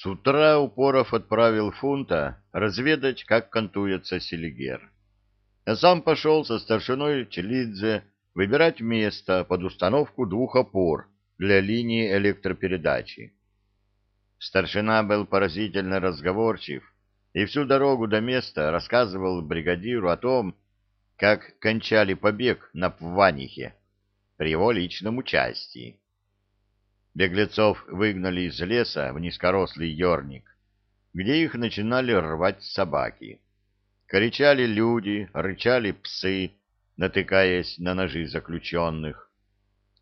С утра Упоров отправил фунта разведать, как кантуется Селигер. А сам пошел со старшиной Челидзе выбирать место под установку двух опор для линии электропередачи. Старшина был поразительно разговорчив и всю дорогу до места рассказывал бригадиру о том, как кончали побег на Пванихе при его личном участии. Беглецов выгнали из леса в низкорослый ёрник, где их начинали рвать собаки. Кричали люди, рычали псы, натыкаясь на ножи заключенных.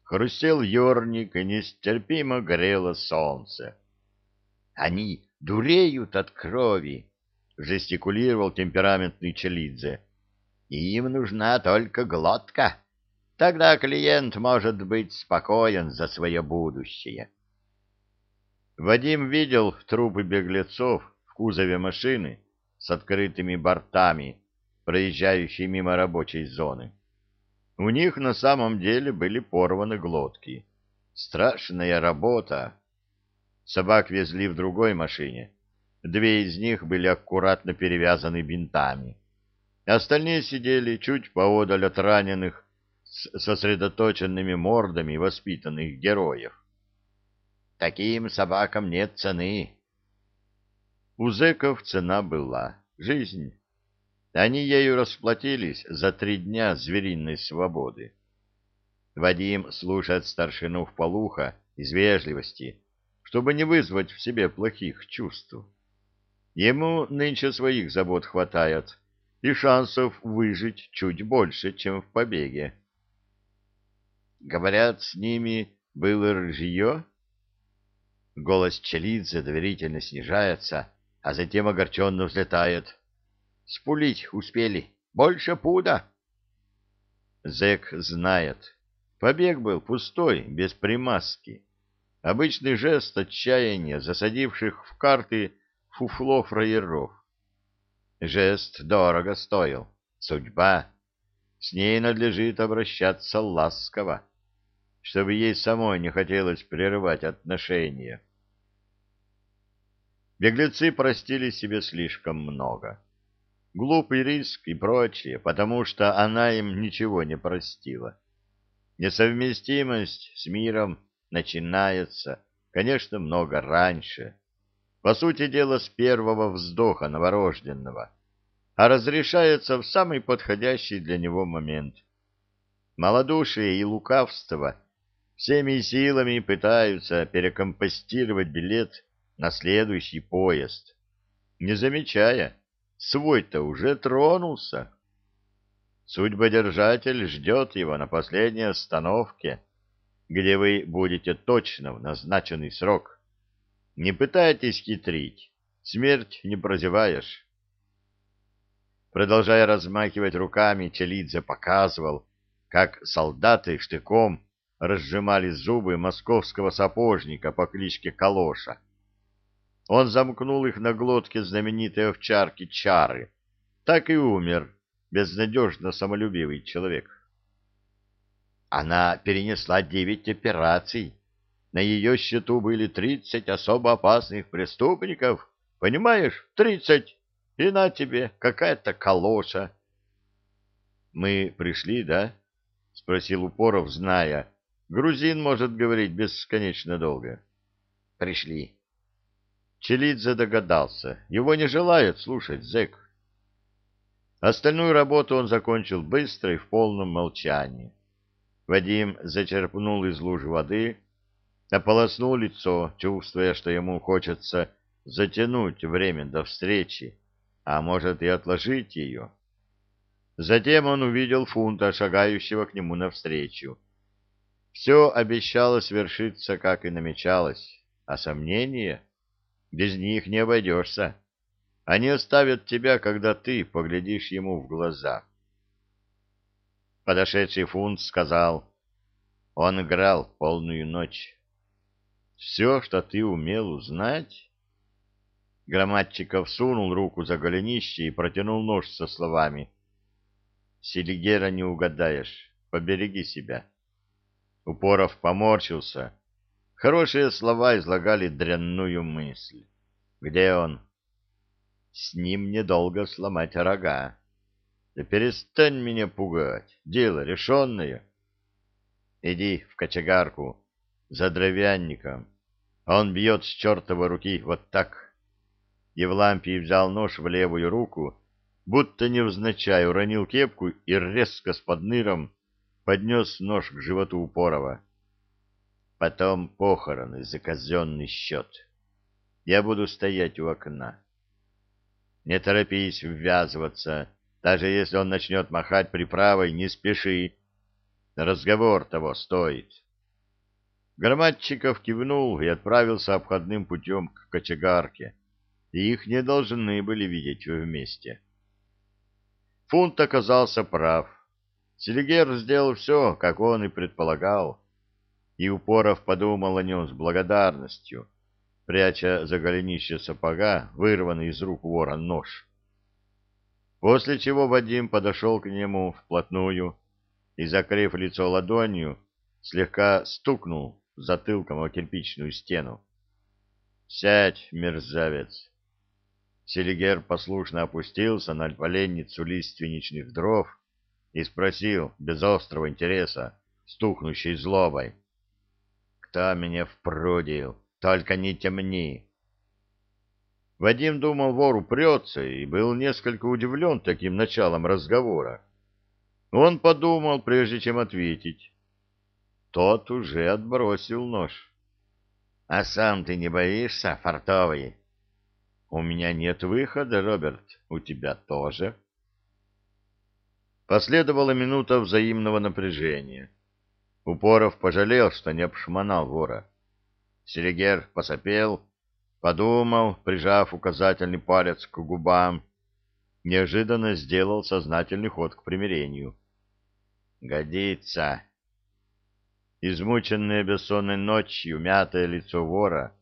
Хрустел ёрник, и нестерпимо грело солнце. «Они дуреют от крови!» — жестикулировал темпераментный Челидзе. «Им нужна только глотка!» Тогда клиент может быть спокоен за свое будущее. Вадим видел трупы беглецов в кузове машины с открытыми бортами, проезжающей мимо рабочей зоны. У них на самом деле были порваны глотки. Страшная работа. Собак везли в другой машине. Две из них были аккуратно перевязаны бинтами. Остальные сидели чуть поодаль от раненых с сосредоточенными мордами воспитанных героев. Таким собакам нет цены. У зэков цена была — жизнь. Они ею расплатились за три дня звериной свободы. Вадим слушает старшину в полухо из вежливости, чтобы не вызвать в себе плохих чувств. Ему нынче своих забот хватает, и шансов выжить чуть больше, чем в побеге. Говорят, с ними было ржье? Голос Челидзе доверительно снижается, а затем огорченно взлетает. Спулить успели. Больше пуда. Зэк знает. Побег был пустой, без примазки. Обычный жест отчаяния, засадивших в карты фуфло фраеров. Жест дорого стоил. Судьба. С ней надлежит обращаться ласково чтобы ей самой не хотелось прерывать отношения. Беглецы простили себе слишком много. Глупый риск и прочее, потому что она им ничего не простила. Несовместимость с миром начинается, конечно, много раньше. По сути дела, с первого вздоха новорожденного, а разрешается в самый подходящий для него момент. Малодушие и лукавство — всеми силами пытаются перекомпостировать билет на следующий поезд, не замечая, свой-то уже тронулся. Судьбодержатель ждет его на последней остановке, где вы будете точно в назначенный срок. Не пытайтесь хитрить, смерть не прозеваешь. Продолжая размахивать руками, Челидзе показывал, как солдаты штыком разжимали зубы московского сапожника по кличке Калоша. Он замкнул их на глотке знаменитой овчарки Чары. Так и умер безнадежно самолюбивый человек. Она перенесла девять операций. На ее счету были тридцать особо опасных преступников. Понимаешь, тридцать. И на тебе какая-то калоша. — Мы пришли, да? — спросил Упоров, зная, Грузин может говорить бесконечно долго. Пришли. Челидзе догадался. Его не желает слушать зэк. Остальную работу он закончил быстро и в полном молчании. Вадим зачерпнул из лужи воды, ополоснул лицо, чувствуя, что ему хочется затянуть время до встречи, а может и отложить ее. Затем он увидел фунта, шагающего к нему навстречу. Все обещало свершиться, как и намечалось, а сомнения? Без них не обойдешься. Они оставят тебя, когда ты поглядишь ему в глаза. Подошедший фунт сказал, он играл полную ночь. Все, что ты умел узнать? Громадчиков сунул руку за голенище и протянул нож со словами. Селигера не угадаешь, побереги себя. Упоров поморщился. Хорошие слова излагали дрянную мысль. Где он? С ним недолго сломать рога. Да перестань меня пугать. Дело решенное. Иди в кочегарку за дровянником. Он бьет с чертовой руки вот так. Евлампий взял нож в левую руку, будто невзначай уронил кепку и резко с подныром поднес нож к животу Упорова. Потом похороны за казенный счет. Я буду стоять у окна. Не торопись ввязываться. Даже если он начнет махать приправой, не спеши. Разговор того стоит. Громадчиков кивнул и отправился обходным путем к кочегарке. Их не должны были видеть вместе. Фунт оказался прав. Селигер сделал все, как он и предполагал. И Упоров подумал о нем с благодарностью пряча за голенище сапога вырванный из рук вора нож. После чего Вадим подошел к нему вплотную и, закрыв лицо ладонью, слегка стукнул затылком о кирпичную стену. «Сядь, мерзавец!» Селигер послушно опустился на поленницу лиственничных дров и спросил без острого интереса, стукнущей злобой. «Кто меня впрудил?» Только не темни. Вадим думал, вор упрется, и был несколько удивлен таким началом разговора. Он подумал, прежде чем ответить. Тот уже отбросил нож. — А сам ты не боишься, фартовый? — У меня нет выхода, Роберт. У тебя тоже. Последовала минута взаимного напряжения. Упоров пожалел, что не обшмонал вора. Селигер посопел, подумал, прижав указательный палец к губам, неожиданно сделал сознательный ход к примирению. «Годится!» Измученное бессонной ночью мятое лицо вора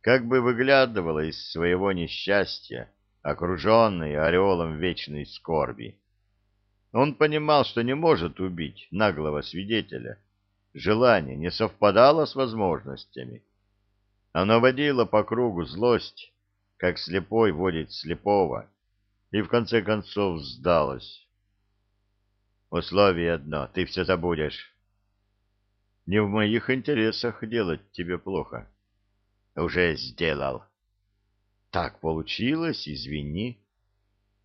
как бы выглядывало из своего несчастья, окруженное ореолом вечной скорби. Он понимал, что не может убить наглого свидетеля. Желание не совпадало с возможностями. Оно водило по кругу злость, как слепой водит слепого, и в конце концов сдалось. Условие одно — ты все забудешь. Не в моих интересах делать тебе плохо. Уже сделал. Так получилось, извини.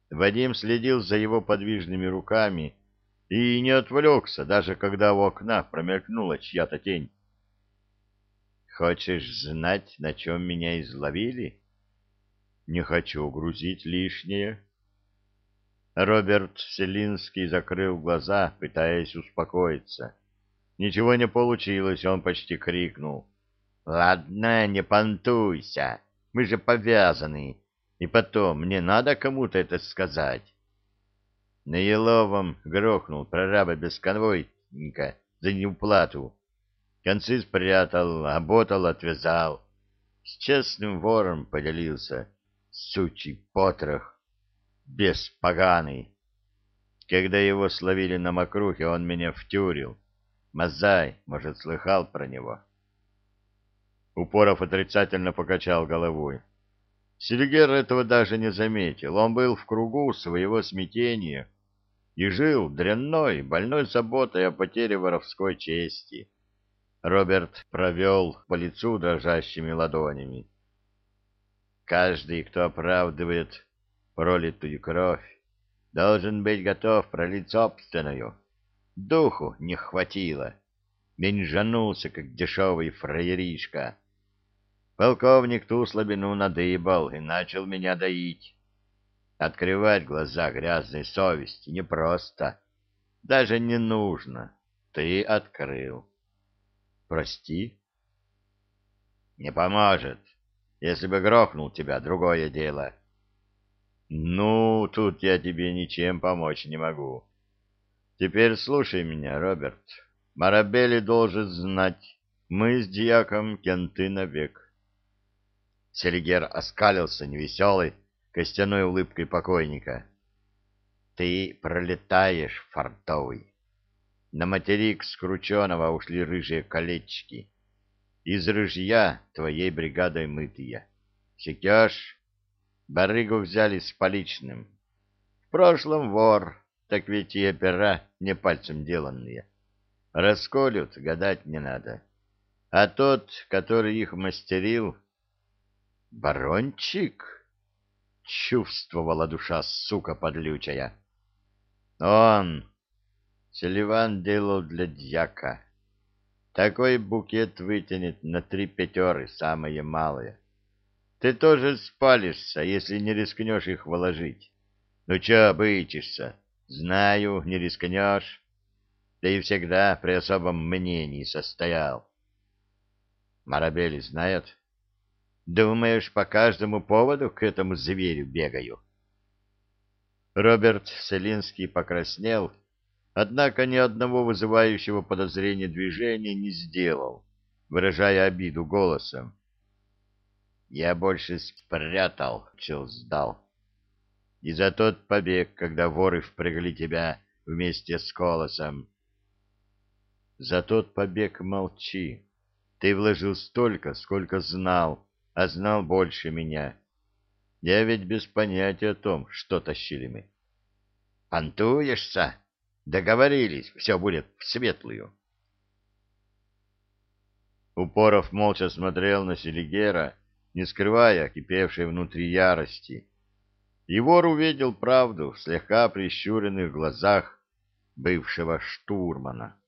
Вадим следил за его подвижными руками и не отвлекся, даже когда у окна промелькнула чья-то тень. Хочешь знать, на чем меня изловили? Не хочу грузить лишнее. Роберт Селинский закрыл глаза, пытаясь успокоиться. Ничего не получилось, он почти крикнул. «Ладно, не понтуйся, мы же повязаны, и потом, мне надо кому-то это сказать». На Еловом грохнул прораба без конвойника за неуплату. Концы спрятал, оботал, отвязал. С честным вором поделился. Сучий потрох. Без поганый. Когда его словили на мокрухе, он меня втюрил. Мазай, может, слыхал про него? Упоров отрицательно покачал головой. Селигер этого даже не заметил. Он был в кругу своего смятения и жил дрянной, больной заботой о потере воровской чести. Роберт провел по лицу дрожащими ладонями. Каждый, кто оправдывает пролитую кровь, должен быть готов пролить собственную. Духу не хватило. Меньжанулся, как дешевый фраеришка. Полковник ту слабину надыбал и начал меня доить. Открывать глаза грязной совести непросто. Даже не нужно. Ты открыл. Прости. Не поможет. Если бы грохнул тебя, другое дело. Ну, тут я тебе ничем помочь не могу. Теперь слушай меня, Роберт. Марабелли должен знать, мы с дьяком кенты навек. Селигер оскалился невеселой, костяной улыбкой покойника. Ты пролетаешь, фартовый. На материк скрученного ушли рыжие колечки. Из рыжья твоей бригадой мытые. Секешь? Барыгу взяли с поличным. В прошлом вор, так ведь и опера не пальцем деланные. Расколют, гадать не надо. А тот, который их мастерил... Барончик? Чувствовала душа, сука подлючая. Он... Селиван делал для дьяка. Такой букет вытянет на три пятеры, самое малое. Ты тоже спалишься, если не рискнешь их вложить. Ну чё бычишься? Знаю, не рискнешь. Да и всегда при особом мнении состоял. Марабели знает? Думаешь, по каждому поводу к этому зверю бегаю? Роберт Селинский покраснел, однако ни одного вызывающего подозрения движения не сделал, выражая обиду голосом. Я больше спрятал, чем сдал. И за тот побег, когда воры впрягли тебя вместе с колосом. За тот побег молчи. Ты вложил столько, сколько знал, а знал больше меня. Я ведь без понятия о том, что тащили мы. Понтуешься? Договорились, все будет в светлую. Упоров молча смотрел на Селигера, не скрывая кипевшей внутри ярости. Егор увидел правду в слегка прищуренных глазах бывшего штурмана.